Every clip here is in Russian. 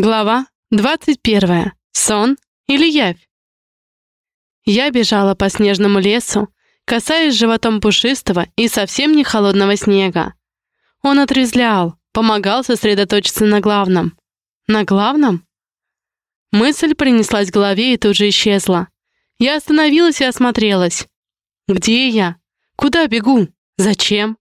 Глава 21. Сон или явь? Я бежала по снежному лесу, касаясь животом пушистого и совсем не холодного снега. Он отрезвлял, помогал сосредоточиться на главном. На главном? Мысль принеслась в голове и тут же исчезла. Я остановилась и осмотрелась. Где я? Куда бегу? Зачем?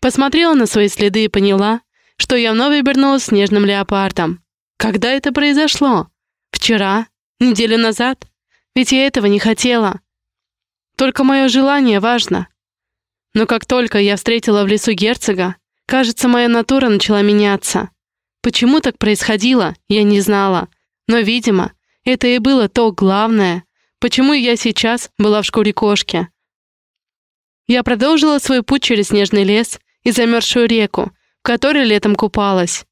Посмотрела на свои следы и поняла, что я вновь обернулась снежным леопардом. Когда это произошло? Вчера? Неделю назад? Ведь я этого не хотела. Только мое желание важно. Но как только я встретила в лесу герцога, кажется, моя натура начала меняться. Почему так происходило, я не знала. Но, видимо, это и было то главное, почему я сейчас была в шкуре кошки. Я продолжила свой путь через снежный лес и замерзшую реку, в которой летом купалась.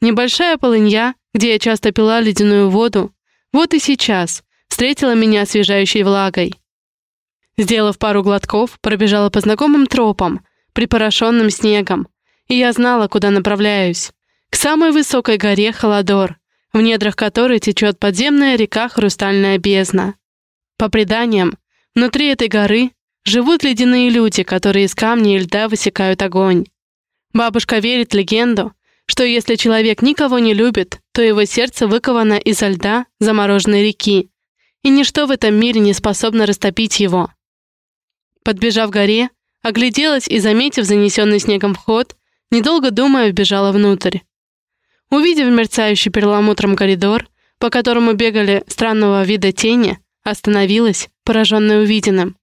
Небольшая полынья, где я часто пила ледяную воду, вот и сейчас встретила меня освежающей влагой. Сделав пару глотков, пробежала по знакомым тропам, припорошенным снегом, и я знала, куда направляюсь. К самой высокой горе Холодор, в недрах которой течет подземная река Хрустальная бездна. По преданиям, внутри этой горы живут ледяные люди, которые из камня и льда высекают огонь. Бабушка верит легенду, что если человек никого не любит, то его сердце выковано изо льда замороженной реки, и ничто в этом мире не способно растопить его. Подбежав к горе, огляделась и, заметив занесенный снегом вход, недолго думая, вбежала внутрь. Увидев мерцающий перламутром коридор, по которому бегали странного вида тени, остановилась, пораженная увиденным.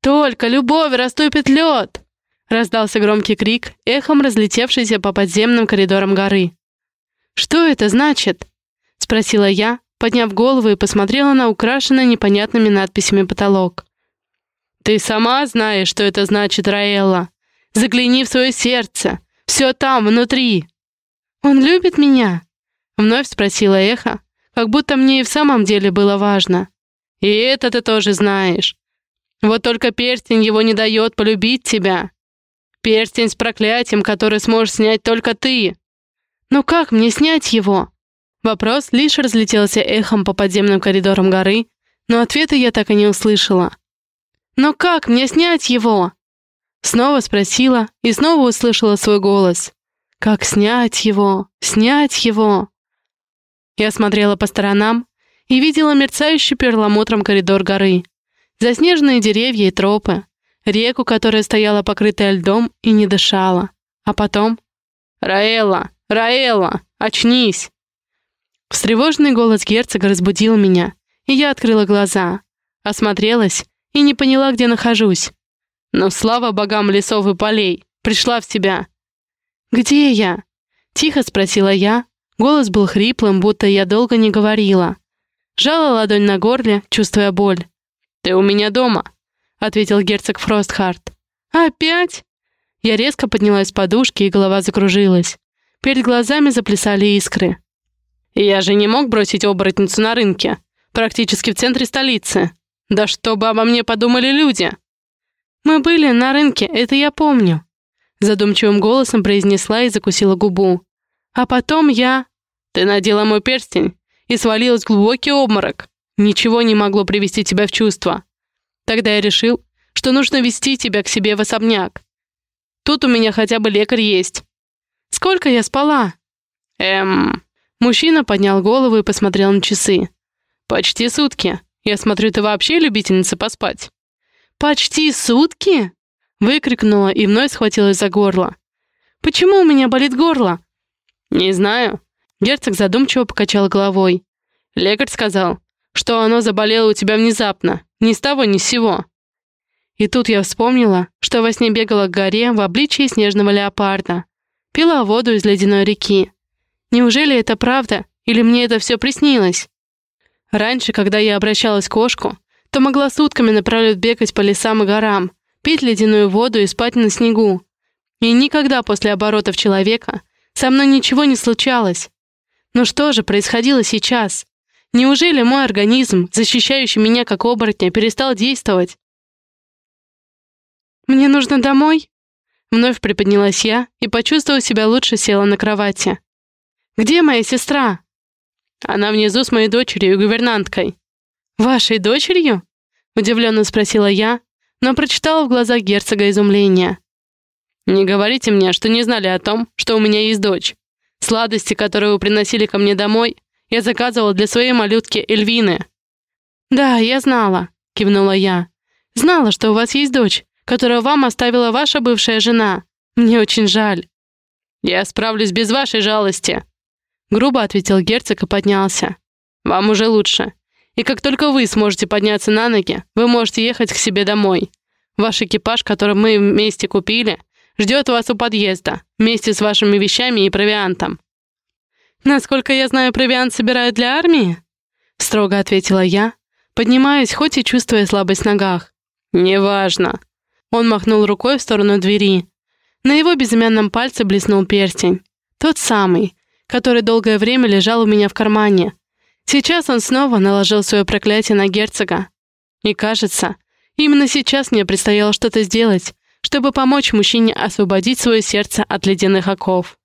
«Только любовь растопит лед!» Раздался громкий крик, эхом разлетевшийся по подземным коридорам горы. «Что это значит?» — спросила я, подняв голову и посмотрела на украшенный непонятными надписями потолок. «Ты сама знаешь, что это значит, Раэлла. Загляни в свое сердце. Все там, внутри». «Он любит меня?» — вновь спросила эхо, как будто мне и в самом деле было важно. «И это ты тоже знаешь. Вот только перстень его не дает полюбить тебя. Перстень с проклятием, который сможешь снять только ты. Но как мне снять его? Вопрос лишь разлетелся эхом по подземным коридорам горы, но ответа я так и не услышала. «Но как мне снять его?» Снова спросила и снова услышала свой голос. «Как снять его? Снять его?» Я смотрела по сторонам и видела мерцающий перламутром коридор горы, заснеженные деревья и тропы, реку, которая стояла покрытая льдом и не дышала. А потом... «Раэла! Раэла! Очнись!» Встревоженный голос герцога разбудил меня, и я открыла глаза, осмотрелась и не поняла, где нахожусь. Но слава богам лесов и полей, пришла в себя. «Где я?» — тихо спросила я. Голос был хриплым, будто я долго не говорила. Жала ладонь на горле, чувствуя боль. «Ты у меня дома», ответил герцог Фростхарт. «Опять?» Я резко поднялась с подушки, и голова закружилась. Перед глазами заплясали искры. «Я же не мог бросить оборотницу на рынке, практически в центре столицы. Да что бы обо мне подумали люди?» «Мы были на рынке, это я помню», задумчивым голосом произнесла и закусила губу. «А потом я...» «Ты надела мой перстень и свалилась в глубокий обморок. Ничего не могло привести тебя в чувство. Тогда я решил, что нужно вести тебя к себе в особняк. Тут у меня хотя бы лекарь есть. Сколько я спала? Эм... Мужчина поднял голову и посмотрел на часы. Почти сутки. Я смотрю, ты вообще любительница поспать. Почти сутки? Выкрикнула и вновь схватилась за горло. Почему у меня болит горло? Не знаю. Герцог задумчиво покачал головой. Лекарь сказал, что оно заболело у тебя внезапно, ни с того ни с сего. И тут я вспомнила, что во сне бегала к горе в обличии снежного леопарда, пила воду из ледяной реки. Неужели это правда, или мне это все приснилось? Раньше, когда я обращалась к кошку, то могла сутками напролет бегать по лесам и горам, пить ледяную воду и спать на снегу. И никогда после оборотов человека со мной ничего не случалось. Но что же происходило сейчас? Неужели мой организм, защищающий меня как оборотня, перестал действовать? «Мне нужно домой?» Вновь приподнялась я и, почувствовав себя лучше, села на кровати. Где моя сестра?» «Она внизу с моей дочерью и гувернанткой». «Вашей дочерью?» — удивленно спросила я, но прочитала в глазах герцога изумление. «Не говорите мне, что не знали о том, что у меня есть дочь. Сладости, которые вы приносили ко мне домой, я заказывала для своей малютки Эльвины». «Да, я знала», — кивнула я. «Знала, что у вас есть дочь, которую вам оставила ваша бывшая жена. Мне очень жаль». «Я справлюсь без вашей жалости», — грубо ответил герцог и поднялся. «Вам уже лучше. И как только вы сможете подняться на ноги, вы можете ехать к себе домой. Ваш экипаж, который мы вместе купили, ждет вас у подъезда, вместе с вашими вещами и провиантом». «Насколько я знаю, провиант собирают для армии?» — строго ответила я, поднимаясь, хоть и чувствуя слабость в ногах. «Неважно». Он махнул рукой в сторону двери. На его безымянном пальце блеснул перстень. Тот самый, который долгое время лежал у меня в кармане. Сейчас он снова наложил свое проклятие на герцога. И кажется, именно сейчас мне предстояло что-то сделать, чтобы помочь мужчине освободить свое сердце от ледяных оков.